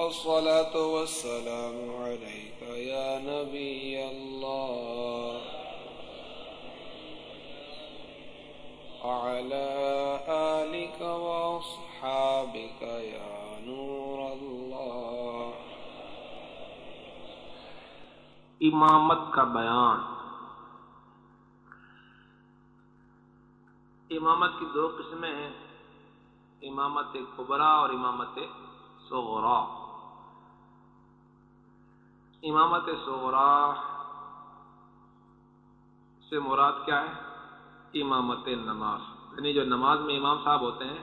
الصلاة والسلام عليك يا نبي الله. وعلى آلك وأصحابك يا نور الله. امامت کا بیان. امامت کی دو قسمیں ہیں، امامت کبرا اور امامت صغرا. امامت صغرا سے مراد کیا ہے؟ امامت نماز. یعنی جو نماز میں امام صاحب ہوتے ہیں،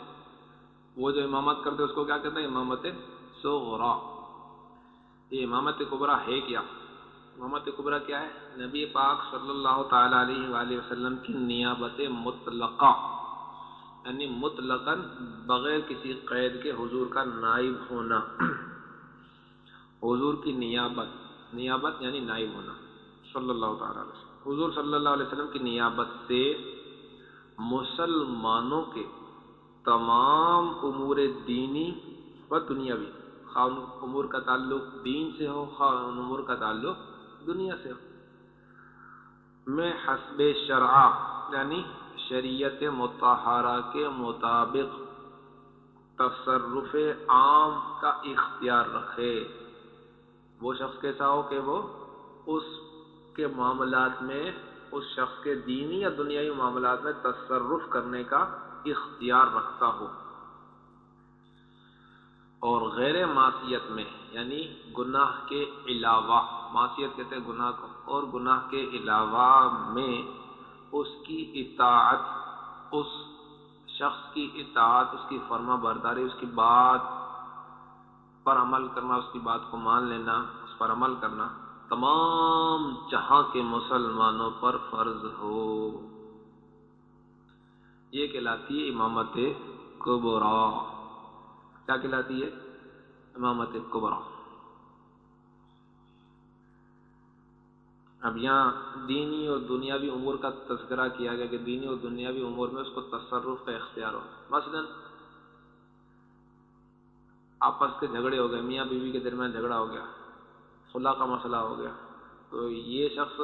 وہ جو امامت کرتے ہیں، اس کو کیا کہتے ہیں؟ امامت صغرا. یہ امامت کبرا ہے کیا؟ امامت کبرا کیا ہے؟ نبی پاک صلی اللہ تعالی علیہ وآلہ وسلم کی نیابت مطلقہ یعنی مطلقاً بغیر کسی قید کے حضور کا نائب ہونا. حضور کی نیابت. نیابت یعنی نائب ہونا۔ صلی اللہ تعالی علیہ وسلم۔ حضور صلی اللہ علیہ وسلم کی نیابت سے مسلمانوں کے تمام امور دینی و دنیاوی خواہ امور کا تعلق دین سے ہو خواہ امور کا تعلق دنیا سے ہو۔ میں حسب شرع یعنی شریعت متحرہ کے مطابق تصرف عام کا اختیار رکھے۔ وہ شخص کیسا ہو کہ وہ اس کے معاملات میں، اس شخص کے دینی یا دنیاوی معاملات میں تصرف کرنے کا اختیار رکھتا ہو۔ اور غیر معصیت میں یعنی گناہ کے علاوہ، معصیت کہتے ہیں گناہ کو، اور گناہ کے علاوہ میں اس کی اطاعت، اس شخص کی اطاعت، اس کی فرما برداری، اس کی بات پر عمل کرنا، اس کی بات کو مان لینا، اس پر عمل کرنا تمام جہاں کے مسلمانوں پر فرض ہو۔ یہ کہلاتی ہے امامت کبرا۔ کیا کہلاتی ہے؟ امامت کبرا۔ اب یہاں دینی اور دنیاوی امور کا تذکرہ کیا گیا کہ دینی اور دنیاوی امور میں اس کو تصرف کا اختیار ہو۔ مثلا آپس کے جھگڑے ہو گئے، میاں بیوی کے درمیان جھگڑا ہو گیا خلا کا مسئلہ ہو گیا۔ تو یہ شخص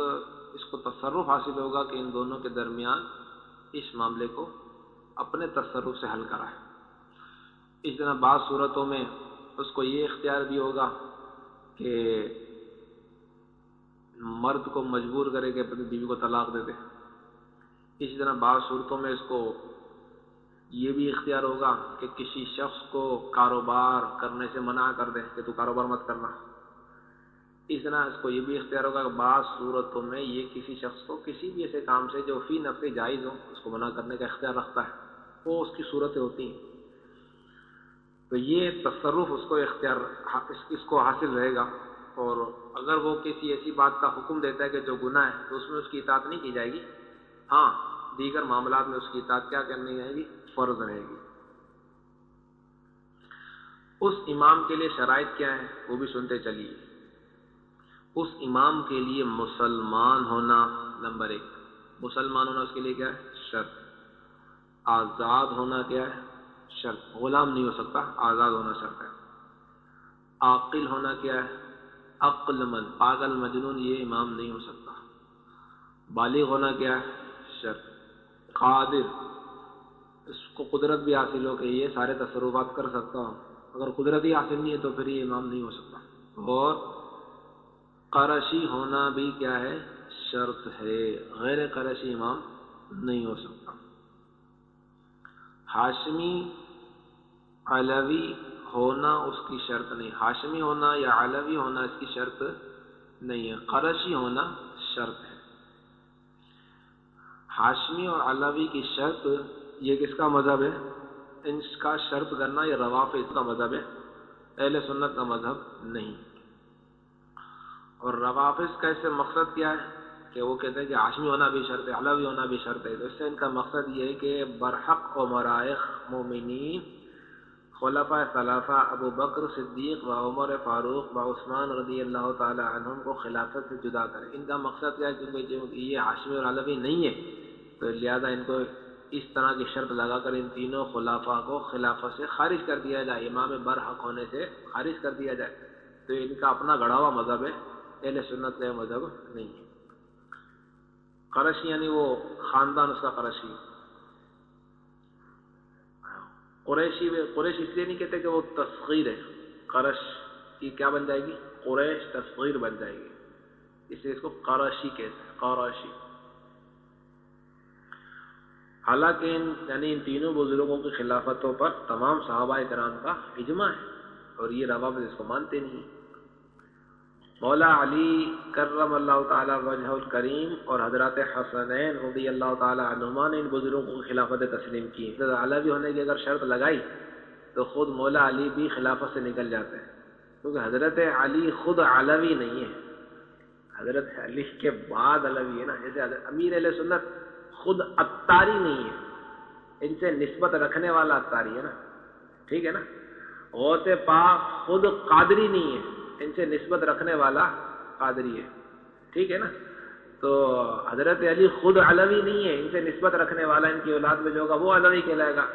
اس کو تصرف حاصل ہوگا کہ ان دونوں کے درمیان اس معاملے کو اپنے تصرف سے حل کرائے اس طرح بعض صورتوں میں اس کو یہ اختیار بھی ہوگا کہ مرد کو مجبور کرے کہ اپنی بیوی کو طلاق دے دے۔ اسی طرح بعض صورتوں میں اس کو یہ بھی اختیار ہوگا کہ کسی شخص کو کاروبار کرنے سے منع کر دے کہ تو کاروبار مت کرنا۔ اس طرح اس کو یہ بھی اختیار ہوگا کہ بعض صورتوں میں یہ کسی شخص کو کسی بھی ایسے کام سے جو فی نفع جائز ہو، اس کو منع کرنے کا اختیار رکھتا ہے۔ وہ اس کی صورتیں ہوتی ہیں۔ تو یہ تصرف اس کو اختیار، اس کو حاصل رہے گا۔ اور اگر وہ کسی ایسی بات کا حکم دیتا ہے کہ جو گناہ ہے، تو اس میں اس کی اطاعت نہیں کی جائے گی۔ ہاں دیگر معاملات میں اس کی اطاعت کیا کرنی رہے گی؟ فرض رہے گی۔ اس امام کے لیے شرائط کیا ہے وہ بھی سنتے چلیے۔ اس امام کے لیے مسلمان ہونا نمبر ایک۔ مسلمان ہونا اس کے لیے کیا ہے؟ شرط۔ آزاد ہونا کیا ہے؟ شرط۔ غلام نہیں ہو سکتا، آزاد ہونا شرط ہے۔ عاقل ہونا کیا ہے؟ عقل مند، پاگل، مجنون، یہ امام نہیں ہو سکتا۔ بالغ ہونا کیا ہے؟ شرط۔ قادر۔ اس کو قدرت بھی حاصل ہو کہ یہ سارے تصرفات کر سکتا ہوں۔ اگر قدرت ہی حاصل نہیں ہے تو پھر یہ امام نہیں ہو سکتا۔ اور قرشی ہونا بھی کیا ہے؟ شرط ہے۔ غیر قرشی امام نہیں ہو سکتا۔ ہاشمی علوی ہونا اس کی شرط نہیں۔ ہاشمی ہونا یا علوی ہونا اس کی شرط نہیں ہے۔ قرشی ہونا شرط ہے۔ ہاشمی اور علوی کی شرط یہ کس کا مذہب ہے؟ ان کا شرط کرنا یہ رواف اس کا مذہب ہے۔ اہل سنت کا مذہب نہیں۔ اور روافظ کا اس سے مقصد کیا ہے؟ کہ وہ کہتے ہیں کہ آشمی ہونا بھی شرط ہے، علوی ہونا بھی شرط ہے۔ تو اس سے ان کا مقصد یہ ہے کہ برحق و مرائق مومنین خلفۂ ثلاثہ، ابو بکر صدیق و عمر فاروق و عثمان رضی اللہ تعالی عنہم کو خلافت سے جدا کرے ان کا مقصد کیا ہے؟ کیونکہ یہ آشمی اور علوی نہیں ہے، تو لہٰذا ان کو اس طرح کی شرط لگا کر ان تینوں خلافہ کو خلافت سے خارج کر دیا جائے، امام برحق ہونے سے خارج کر دیا جائے۔ تو ان کا اپنا گڑھا ہوا مذہب ہے، اہل سنت کا مذہب نہیں ہے۔ قرشی یعنی وہ خاندان اس کا قرشی قریشی قریش اس لیے نہیں کہتے کہ وہ تصغیر ہے۔ قرش کی کیا بن جائے گی؟ قریش تصغیر بن جائے گی۔ اس لیے اس کو قرشی کہتے ہیں قرشی حالانکہ ان یعنی ان تینوں بزرگوں کی خلافتوں پر تمام صحابہ کرام کا اجماع ہے، اور یہ روابط اس کو مانتے نہیں مولا علی کرم اللہ تعالیٰ وجہ الکریم اور حضرات حسنین رضی اللہ تعالیٰ عنما نے ان بزرگوں کی خلافت تسلیم کی۔ علوی ہونے کی اگر شرط لگائی تو خود مولا علی بھی خلافت سے نکل جاتے ہیں۔ کیونکہ حضرت علی خود علوی نہیں ہے حضرت علی کے بعد علوی ہے نا، جیسے امیر علیہ سنت خود اتاری نہیں ہے۔ ان سے نسبت رکھنے والا اتاری ہے نا۔ ٹھیک ہے نا؟ غوث پاک خود قادری نہیں ہے۔ ان سے نسبت رکھنے والا قادری ہے۔ ٹھیک ہے نا؟ تو حضرت علی خود علوی نہیں ہے۔ ان سے نسبت رکھنے والا، ان کی اولاد میں جو ہوگا، وہ علوی کہلائے گا۔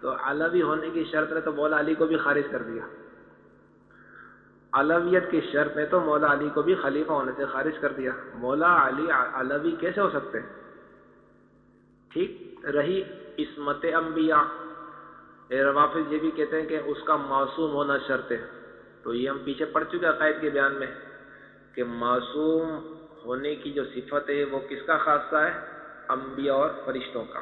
تو علوی ہونے کی شرط نے تو مولا علی کو بھی خارج کر دیا۔ علویت کی شرط نے تو مولا علی کو بھی خلیفہ ہونے سے خارج کر دیا۔ مولا علی علوی کیسے ہو سکتے؟ ہیں ٹھیک رہی عصمت انبیاء۔ روافظ یہ بھی کہتے ہیں کہ اس کا معصوم ہونا شرط ہے۔ تو یہ ہم پیچھے پڑھ چکے عقائد کے بیان میں کہ معصوم ہونے کی جو صفت ہے وہ کس کا خاصہ ہے؟ انبیاء اور فرشتوں کا۔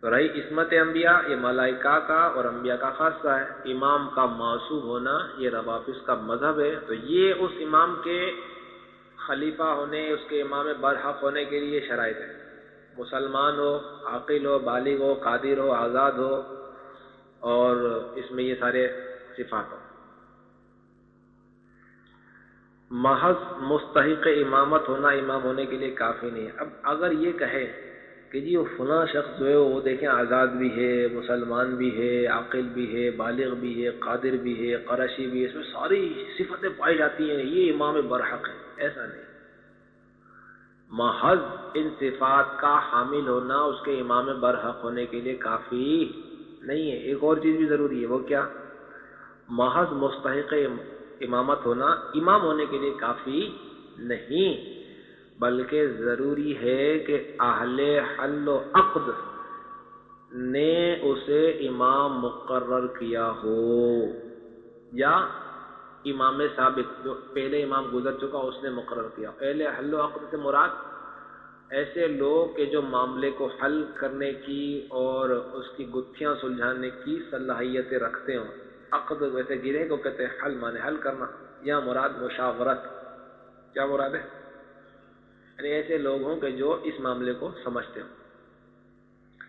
تو رہی عصمت انبیاء، یہ ملائکہ کا اور انبیاء کا خاصہ ہے۔ امام کا معصوم ہونا یہ روافظ کا مذہب ہے۔ تو یہ اس امام کے خلیفہ ہونے، اس کے امام برحق ہونے کے لیے شرائط ہے مسلمان ہو، عاقل ہو، بالغ ہو، قادر ہو، آزاد ہو، اور اس میں یہ سارے صفات ہو محض مستحق امامت ہونا، امام ہونے کے لیے کافی نہیں ہے۔ اب اگر یہ کہے کہ جی وہ فلاں شخص جو ہے، وہ دیکھیں آزاد بھی ہے، مسلمان بھی ہے، عاقل بھی ہے، بالغ بھی ہے، قادر بھی ہے قرشی بھی ہے، اس میں ساری صفتیں پائی جاتی ہیں، یہ امام برحق ہے ایسا نہیں۔ محض ان صفات کا حامل ہونا اس کے امام برحق ہونے کے لیے کافی نہیں ہے۔ ایک اور چیز بھی ضروری ہے، وہ کیا؟ محض مستحق امامت ہونا امام ہونے کے لیے کافی نہیں، بلکہ ضروری ہے کہ اہل حل و عقد نے اسے امام مقرر کیا ہو یا امام ثابت، جو پہلے امام گزر چکا اس نے مقرر کیا۔ اہل حل و عقد سے مراد ایسے لوگ کہ جو معاملے کو حل کرنے کی اور اس کی گتھیاں سلجھانے کی صلاحیتیں رکھتے ہوں۔ عقد ویسے گرے کو کہتے ہیں حل مانے حل کرنا، یا مراد مشاورت۔ کیا مراد ہے؟ یعنی ایسے لوگ ہوں کہ جو اس معاملے کو سمجھتے ہوں۔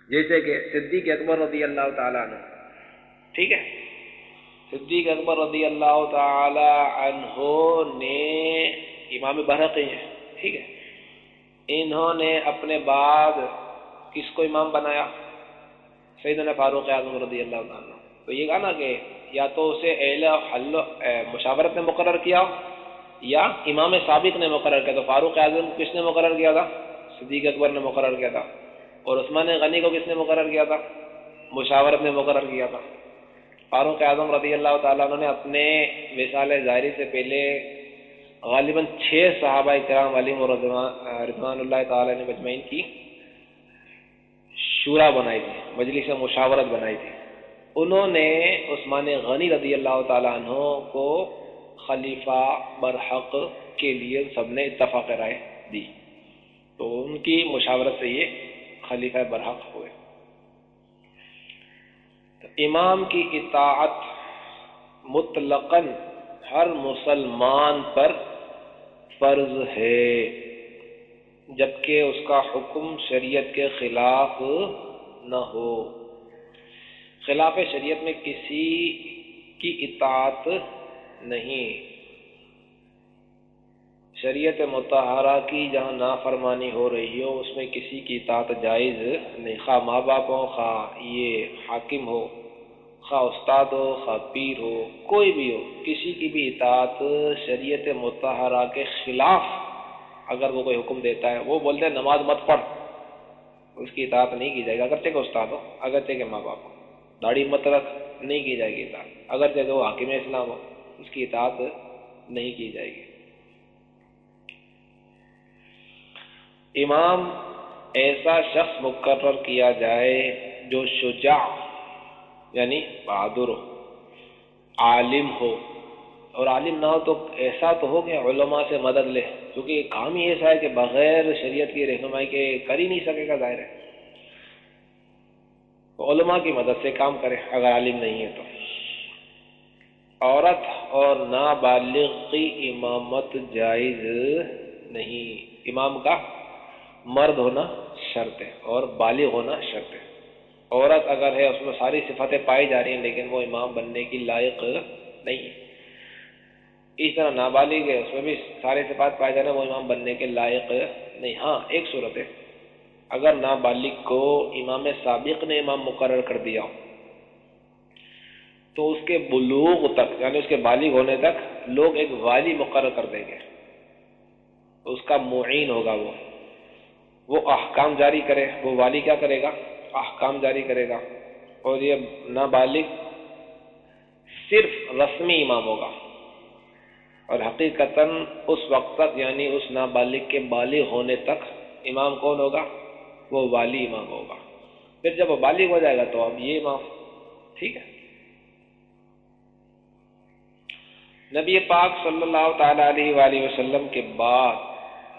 جیسے کہ صدیق اکبر رضی اللہ تعالیٰ عنہ، ٹھیک ہے؟ صدیق اکبر رضی اللہ تعالی عنہ نے امام برحقی ہیں، ٹھیک ہے۔ انہوں نے اپنے بعد کس کو امام بنایا؟ سیدنا فاروق اعظم رضی اللہ تعالیٰ تو یہ کہا نا کہ یا تو اسے اہل حل مشاورت نے مقرر کیا یا امام سابق نے مقرر کیا۔ تو فاروق اعظم کس نے مقرر کیا تھا؟ صدیق اکبر نے مقرر کیا تھا۔ اور عثمان غنی کو کس نے مقرر کیا تھا؟ مشاورت نے مقرر کیا تھا۔ فاروق اعظم رضی اللہ تعالیٰ نے اپنے مثال ظاہری سے پہلے غالباً چھ صحابہ کرام علیم و رضوان اللہ تعالیٰ نے مجمعین کی شورا بنائی تھی، مجلس مشاورت بنائی تھی۔ انہوں نے عثمان غنی رضی اللہ تعالیٰ عنہ کو خلیفہ برحق کے لیے سب نے اتفاق رائے دی۔ تو ان کی مشاورت سے یہ خلیفہ برحق ہوئے۔ تو امام کی اطاعت مطلقاً ہر مسلمان پر فرض ہے، جبکہ اس کا حکم شریعت کے خلاف نہ ہو۔ خلاف شریعت میں کسی کی اطاعت نہیں۔ شریعت متحرہ کی جہاں نافرمانی ہو رہی ہو، اس میں کسی کی اطاعت جائز نہیں۔ خواہ ماں باپ ہو خواہ یہ حاکم ہو، خواہ استاد ہو، خواہ پیر ہو، کوئی بھی ہو، کسی کی بھی اطاعت شریعت متحرہ کے خلاف اگر وہ کوئی حکم دیتا ہے، وہ بولتے ہیں نماز مت پڑھ۔ اس کی اطاعت نہیں کی جائے گی، اگرچہ کہ استاد ہو، اگرچہ کہ ماں باپ ہو۔ داڑھی مت رکھ، نہیں کی جائے گی اطاعت۔ اگرچہ کہ وہ حاکم اسلام ہو، اس کی اطاعت نہیں کی جائے گی۔ امام ایسا شخص مقرر کیا جائے جو شجاع یعنی بہادر ہو، عالم ہو۔ اور عالم نہ ہو تو ایسا تو ہو کہ علماء سے مدد لے، کیونکہ کام ہی ایسا ہے کہ بغیر شریعت کی رہنمائی کے کر ہی نہیں سکے گا، ظاہر ہے۔ علماء کی مدد سے کام کرے اگر عالم نہیں ہے تو۔ عورت اور نابالغ کی امامت جائز نہیں۔ امام کا مرد ہونا شرط ہے اور بالغ ہونا شرط ہے۔ عورت اگر ہے، اس میں ساری صفتیں پائی جا رہی ہیں، لیکن وہ امام بننے کی لائق نہیں ہے۔ اس طرح نابالغ ہے، اس میں بھی سارے صفات پائے جا رہے ہیں وہ امام بننے کے لائق نہیں۔ ہاں ایک صورت ہے۔ اگر نابالغ کو امام سابق نے امام مقرر کر دیا، تو اس کے بلوغ تک یعنی اس کے بالغ ہونے تک، لوگ ایک والی مقرر کر دیں گے۔ اس کا معین ہوگا وہ۔ وہ احکام جاری کرے، وہ والی کیا کرے گا؟ احکام جاری کرے گا۔ اور یہ نابالغ صرف رسمی امام ہوگا۔ اور حقیقت اس وقت تک یعنی اس نابالغ کے بالغ ہونے تک امام کون ہوگا؟ وہ والی امام ہوگا۔ پھر جب وہ بالغ ہو جائے گا تو اب یہ امام، ٹھیک ہے؟ نبی پاک صلی اللہ تعالی علیہ وآلہ وسلم کے بعد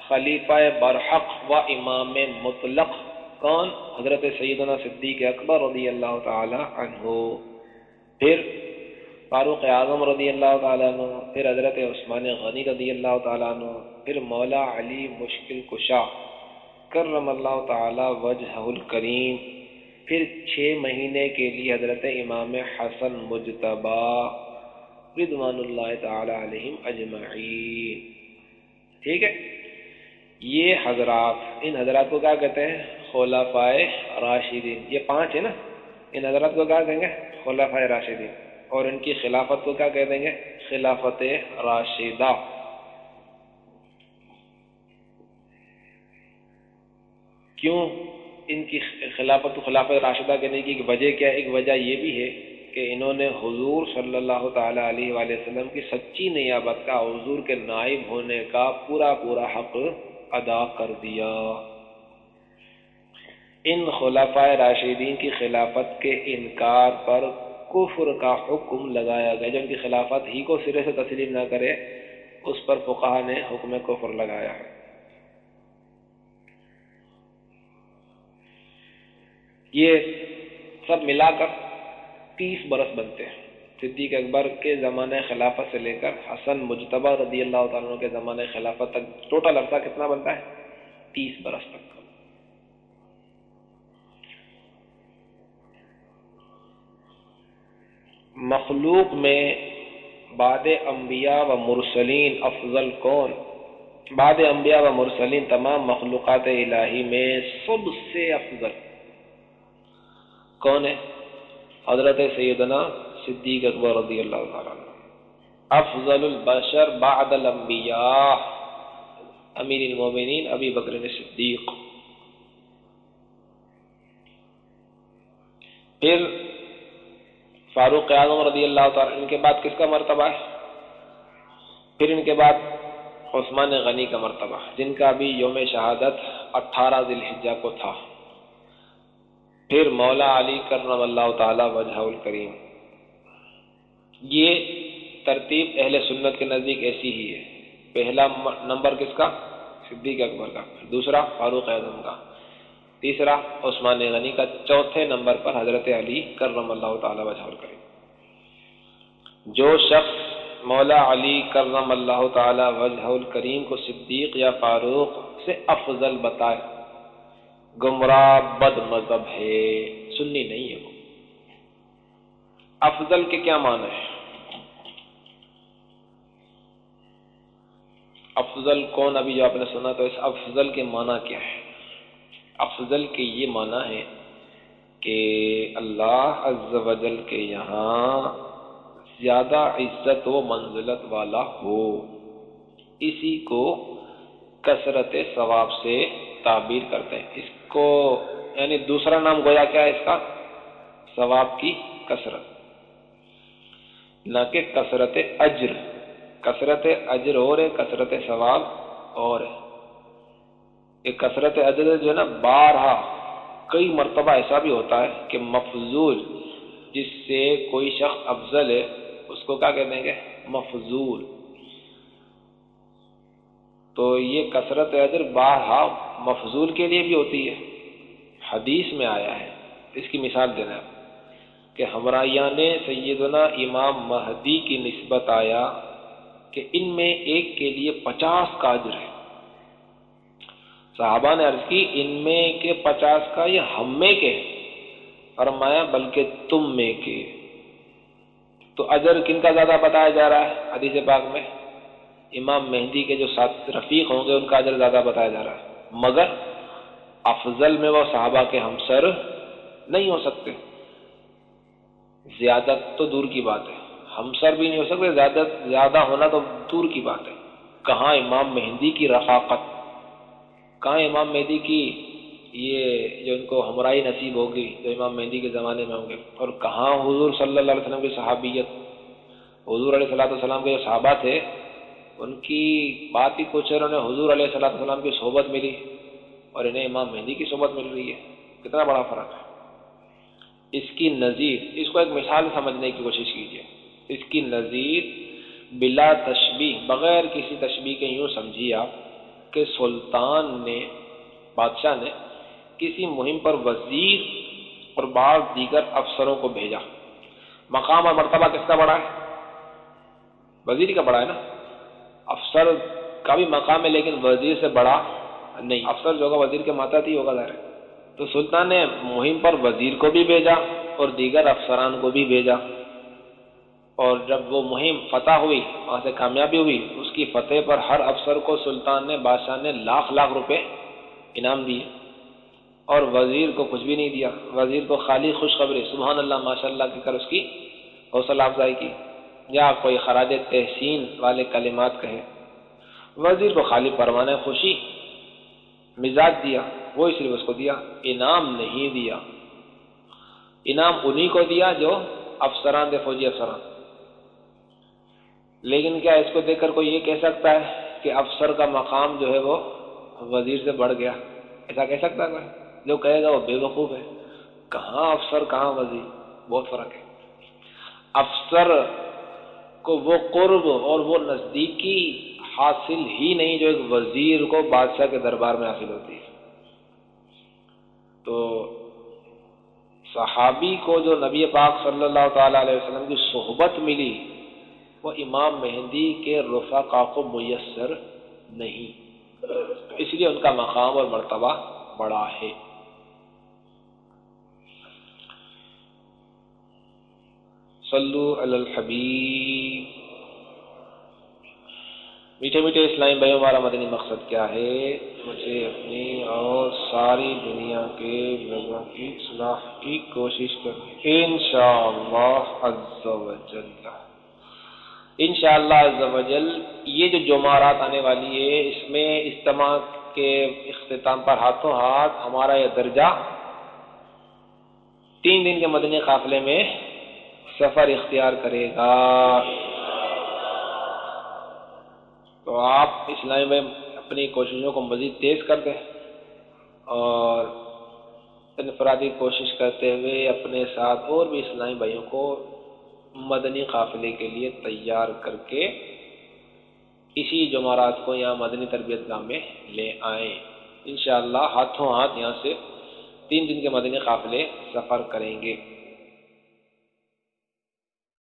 خلیفہ برحق و امام مطلق، کون؟ حضرت سیدنا صدیق اکبر رضی اللہ تعالی عنہ۔ پھر فاروق اعظم رضی اللہ تعالیٰ عنہ، پھر حضرت عثمان غنی رضی اللہ تعالیٰ عنہ، پھر مولا علی مشکل کشا، کرم اللہ تعالی وجہ الکریم۔ پھر چھ مہینے کے لیے حضرت امام حسن مجتبہ رضوان اللہ تعالی علیہم اجمعین۔ ٹھیک ہے؟ یہ حضرات، ان حضرات کو کیا کہتے ہیں؟ خلفائے راشدین۔ یہ پانچ ہے نا؟ ان حضرات کو کیا کہیں گے؟ خلفائے راشدین۔ اور ان کی خلافت کو کیا کہہ دیں گے؟ خلافت راشدہ۔ کیوں؟ ان کی خلافت خلافت راشدہ کہنے کی وجہ کیا ایک وجہ یہ بھی ہے کہ انہوں نے حضور صلی اللہ تعالی علیہ وآلہ وسلم کی سچی نیابت کا، حضور کے نائب ہونے کا پورا پورا حق ادا کر دیا۔ ان خلافۂ راشدین کی خلافت کے انکار پر کفر کا حکم لگایا گیا۔ جو ان کی خلافت ہی کو سرے سے تسلیم نہ کرے، اس پر فقہ نے حکم کفر لگایا۔ ہے یہ سب ملا کر تیس برس بنتے ہیں۔ صدیق اکبر کے زمانہ خلافت سے لے کر حسن مجتبہ رضی اللہ تعالیٰ کے زمانہ خلافت تک، ٹوٹل عرصہ کتنا بنتا ہے؟ تیس برس تک۔ مخلوق میں بعد انبیاء و مرسلین افضل کون؟ بعد انبیاء و مرسلین تمام مخلوقات الہی میں سب سے افضل کون ہے؟ حضرت سیدنا صدیق اکبر رضی اللہ تعالیٰ افضل البشر بعد الانبیاء۔ امیر المومنین ابی بکر صدیق۔ پھر فاروق اعظم رضی اللہ تعالیٰ ان کے بعد کس کا مرتبہ ہے؟ پھر ان کے بعد عثمان غنی کا مرتبہ جن کا بھی یوم شہادت اٹھارہ ذی الحجہ کو تھا۔ پھر مولا علی کرم اللہ تعالی وجہ الکریم۔ یہ ترتیب اہل سنت کے نزدیک ایسی ہی ہے۔ پہلا نمبر کس کا؟ صدیق اکبر کا۔ دوسرا فاروق اعظم کا۔ تیسرا عثمان غنی کا۔ چوتھے نمبر پر حضرت علی کرم اللہ تعالی وجہ الکریم جو شخص مولا علی کرم اللہ تعالی وجہ الکریم کو صدیق یا فاروق سے افضل بتائے، گمراہ بد مذہب ہے۔ سنی نہیں ہے وہ۔ افضل کے کیا معنی ہے افضل کون؟ ابھی جو آپ نے سنا تو اس افضل کے معنی کیا ہے افضل کے یہ معنی ہے کہ اللہ عز و جل کے یہاں زیادہ عزت و منزلت والا ہو۔ اسی کو کثرت ثواب سے تعبیر کرتے ہیں۔ اس کو یعنی دوسرا نام گویا کیا ہے اس کا؟ ثواب کی کثرت۔ نہ کہ کثرت اجر۔ کثرت اجر اور ہے، کثرت ثواب اور ہے۔ یہ کثرت اجر جو ہے نا، بارہا کئی مرتبہ ایسا بھی ہوتا ہے کہ مفضول، جس سے کوئی شخص افضل ہے، اس کو کیا کہتے ہیں کہ مفضول۔ تو یہ کثرت اجر بارہا مفضول کے لیے بھی ہوتی ہے۔ حدیث میں آیا ہے۔ اس کی مثال دینا ہے۔ کہ ہمراہ نے یعنی سیدنا امام مہدی کی نسبت آیا کہ ان میں ایک کے لیے پچاس کا اجر ہے صحابہ نے عرض کی، ان میں کے پچاس کا یہ ہم میں کے فرمایا، بلکہ تم میں کے۔ تو اجر کن کا زیادہ بتایا جا رہا ہے حدیث پاک میں؟ امام مہندی کے جو ساتھ رفیق ہوں گے، ان کا اجر زیادہ بتایا جا رہا ہے۔ مگر افضل میں وہ صحابہ کے ہمسر نہیں ہو سکتے۔ زیادہ تو دور کی بات ہے۔ ہم سر بھی نہیں ہو سکتے، زیادہ زیادہ ہونا تو دور کی بات ہے۔ کہاں امام مہندی کی رفاقت؟ کہاں امام مہندی کی یہ جو ان کو ہمراہی نصیب ہوگی، جو امام مہندی کے زمانے میں ہوں گے۔ اور کہاں حضور صلی اللہ علیہ وسلم کی صحابیت؟ حضور علیہ صلاح السلام کے جو صحابہ تھے، ان کی بات ہی کچھ ہے انہوں نے حضور علیہ صلاح السلام کی صحبت ملی اور انہیں امام مہندی کی صحبت مل رہی ہے۔ کتنا بڑا فرق ہے۔ اس کی نظیر، اس کو ایک مثال سمجھنے کی کوشش کیجیے اس کی نظیر بلا تشبیح بغیر کسی تشبیح کے یوں سمجھیے آپ کہ سلطان نے، بادشاہ نے کسی مہم پر وزیر اور بعض دیگر افسروں کو بھیجا۔ مقام اور مرتبہ کس کا بڑا ہے؟ وزیر کا بڑا ہے نا۔ افسر کا بھی مقام ہے لیکن وزیر سے بڑا نہیں۔ افسر جو ہوگا وزیر کے ماتحت ہی ہوگا ظاہر تو سلطان نے مہم پر وزیر کو بھی بھیجا اور دیگر افسران کو بھی بھیجا۔ اور جب وہ مہم فتح ہوئی، وہاں سے کامیابی ہوئی، اس کی فتح پر ہر افسر کو سلطان نے بادشاہ نے لاکھ لاکھ روپے انعام دیے۔ اور وزیر کو کچھ بھی نہیں دیا۔ وزیر کو خالی خوشخبری، سبحان اللہ ماشاء اللہ کی کر اس کی حوصلہ افزائی کی۔ یا کوئی خراج تحسین والے کلمات کہے۔ وزیر کو خالی پروانے خوشی، مزاج دیا۔ وہ اس لیے اس کو دیا، انعام نہیں دیا۔ انعام انہی کو دیا جو افسران دے، فوجی افسران۔ لیکن کیا اس کو دیکھ کر کوئی یہ کہہ سکتا ہے کہ افسر کا مقام جو ہے وہ وزیر سے بڑھ گیا؟ ایسا کہہ سکتا ہے جو کہے گا وہ بے وقوف ہے۔ کہاں افسر، کہاں وزیر؟ بہت فرق ہے۔ افسر کو وہ قرب اور وہ نزدیکی حاصل ہی نہیں جو ایک وزیر کو بادشاہ کے دربار میں حاصل ہوتی ہے۔ تو صحابی کو جو نبی پاک صلی اللہ تعالی علیہ وسلم کی صحبت ملی، وہ امام مہندی کے رفقا کو میسر نہیں۔ اس لیے ان کا مقام اور مرتبہ بڑا ہے۔ صلو علی الحبیب۔ میٹھے میٹھے اسلامی بھائی ہمارا مدنی مقصد کیا ہے؟ مجھے اپنی اور ساری دنیا کے لوگوں کی صلاح کی کوشش کرنی انشاءاللہ عز و جل۔ انشاءاللہ عز یہ جو جمعرات آنے والی ہے، اس میں اجتماع کے اختتام پر ہاتھوں ہاتھ ہمارا یہ درجہ تین دن کے مدنی قافلے میں سفر اختیار کرے گا۔ تو آپ اسلامی میں اپنی کوششوں کو مزید تیز کر دیں اور انفرادی کوشش کرتے ہوئے اپنے ساتھ اور بھی اسلامی بھائیوں کو مدنی قافلے کے لیے تیار کر کے اسی جمعرات کو یہاں مدنی تربیت گاہ میں لے آئیں۔ انشاءاللہ ہاتھوں ہاتھ یہاں سے تین دن کے مدنی قافلے سفر کریں گے۔